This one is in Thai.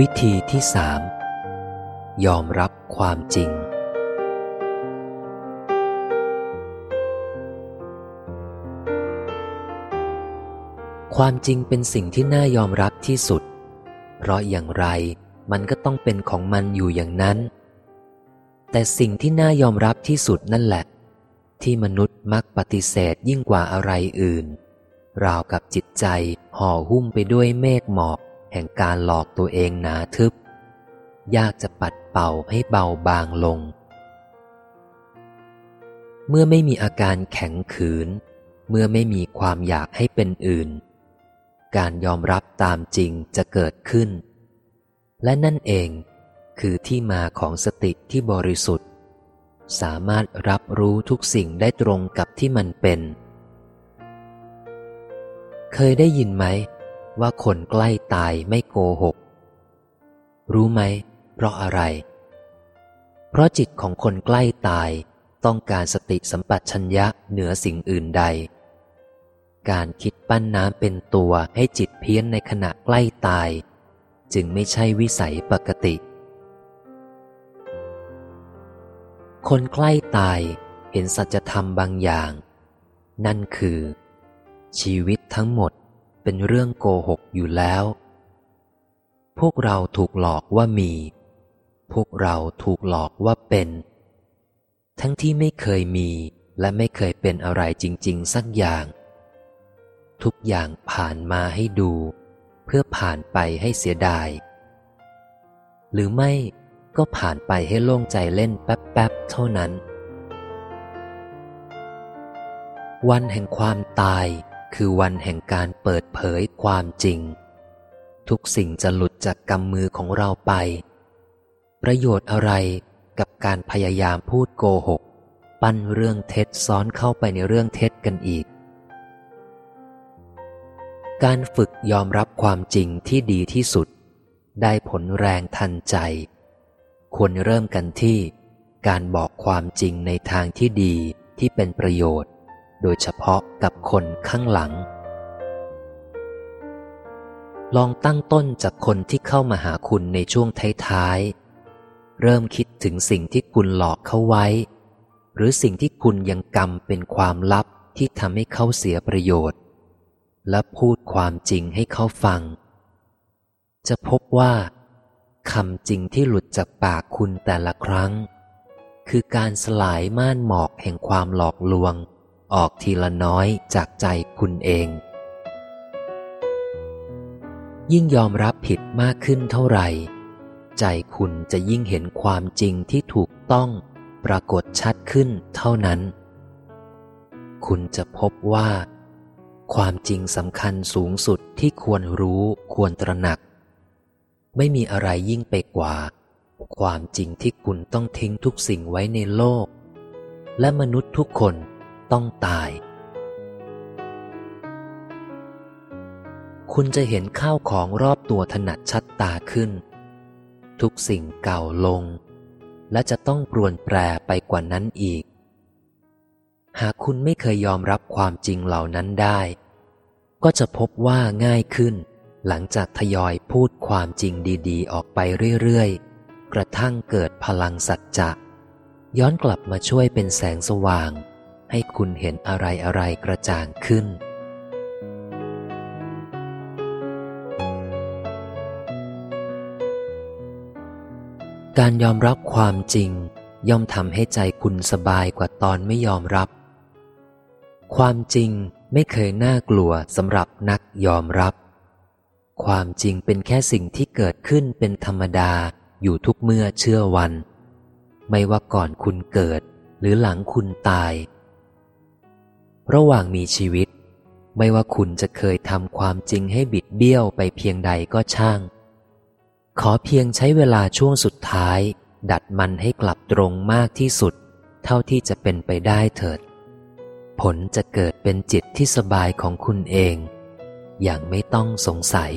วิธีที่สามยอมรับความจริง ความจริงเป็นสิ่งที่น่ายอมรับที่สุด เพราะอย่างไรมันก็ต้องเป็นของมันอยู่อย่างนั้น แต่สิ่งที่น่ายอมรับที่สุดนั่นแหละ ที่มนุษย์มักปฏิเสธยิ่งกว่าอะไรอื่น ราวกับจิตใจห่อหุ้มไปด้วยเมฆหมอก แห่งการหลอกตัวเองหนาทึบ ยากจะปัดเป่าให้เบาบางลง เมื่อไม่มีอาการแข็งขืน เมื่อไม่มีความอยากให้เป็นอื่น การยอมรับตามจริงจะเกิดขึ้น และนั่นเองคือที่มาของสติที่บริสุทธิ์ สามารถรับรู้ทุกสิ่งได้ตรงกับที่มันเป็น เคยได้ยินไหม ว่าคนใกล้ตายไม่โกหก รู้ไหม เพราะอะไร เพราะจิตของคนใกล้ตายต้องการสติสัมปชัญญะเหนือสิ่งอื่นใด การคิดปั้นน้ำเป็นตัวให้จิตเพี้ยนในขณะใกล้ตาย จึงไม่ใช่วิสัยปกติ คนใกล้ตายเห็นสัจธรรมบางอย่าง นั่นคือ ชีวิตทั้งหมด เป็นเรื่องโกหกอยู่แล้ว พวกเราถูกหลอกว่ามี พวกเราถูกหลอกว่าเป็น ทั้งที่ไม่เคยมีและไม่เคยเป็นอะไรจริง ๆ สักอย่าง ทุกอย่างผ่านมาให้ดู เพื่อผ่านไปให้เสียดาย หรือไม่ก็ผ่านไปให้โล่งใจเล่นแป๊บๆเท่านั้น วันแห่งความตาย คือวันแห่งการเปิดเผยความจริง ทุกสิ่งจะหลุดจากกำมือของเราไป ประโยชน์อะไรกับการพยายามพูดโกหก ปั้นเรื่องเท็จซ้อนเข้าไปในเรื่องเท็จกันอีก การฝึกยอมรับความจริงที่ดีที่สุด ได้ผลแรงทันใจ ควรเริ่มกันที่ การบอกความจริงในทางที่ดีที่เป็นประโยชน์ โดยเฉพาะกับคนข้างหลัง ลองตั้งต้นจากคนที่เข้ามาหาคุณในช่วงท้ายๆ เริ่มคิดถึงสิ่งที่คุณหลอกเขาไว้ หรือสิ่งที่คุณยังกำเป็นความลับที่ทำให้เขาเสียประโยชน์ และพูดความจริงให้เขาฟัง จะพบว่าคำจริงที่หลุดจากปากคุณแต่ละครั้ง คือการสลายม่านหมอกแห่งความหลอกลวง ออกทีละน้อยจากใจคุณเอง ยิ่งยอมรับผิดมากขึ้นเท่าไหร่ ใจคุณจะยิ่งเห็นความจริงที่ถูกต้องปรากฏชัดขึ้นเท่านั้น คุณจะพบว่า ความจริงสำคัญสูงสุดที่ควรรู้ควรตระหนัก ไม่มีอะไรยิ่งไปกว่า ความจริงที่คุณต้องทิ้งทุกสิ่งไว้ในโลก และมนุษย์ทุกคน ต้องตาย คุณจะเห็นข้าวของรอบตัวถนัดชัดตาขึ้น ทุกสิ่งเก่าลง และจะต้องปรวนแปรไปกว่านั้นอีก หากคุณไม่เคยยอมรับความจริงเหล่านั้นได้ ก็จะพบว่าง่ายขึ้น หลังจากทยอยพูดความจริงดีๆ ออกไปเรื่อยๆ กระทั่งเกิดพลังสัจจะย้อนกลับมาช่วยเป็นแสงสว่าง ให้คุณเห็นอะไรอะไรกระจ่างขึ้น การยอมรับความจริง ย่อมทำให้ใจคุณสบายกว่าตอนไม่ยอมรับ ความจริงไม่เคยน่ากลัวสำหรับนักยอมรับ ความจริงเป็นแค่สิ่งที่เกิดขึ้นเป็นธรรมดาอยู่ทุกเมื่อเชื่อวัน ไม่ว่าก่อนคุณเกิดหรือหลังคุณตาย ระหว่างมีชีวิต ไม่ว่าคุณจะเคยทำความจริงให้บิดเบี้ยวไปเพียงใดก็ช่าง ขอเพียงใช้เวลาช่วงสุดท้าย ดัดมันให้กลับตรงมากที่สุด เท่าที่จะเป็นไปได้เถิด ผลจะเกิดเป็นจิตที่สบายของคุณเอง อย่างไม่ต้องสงสัย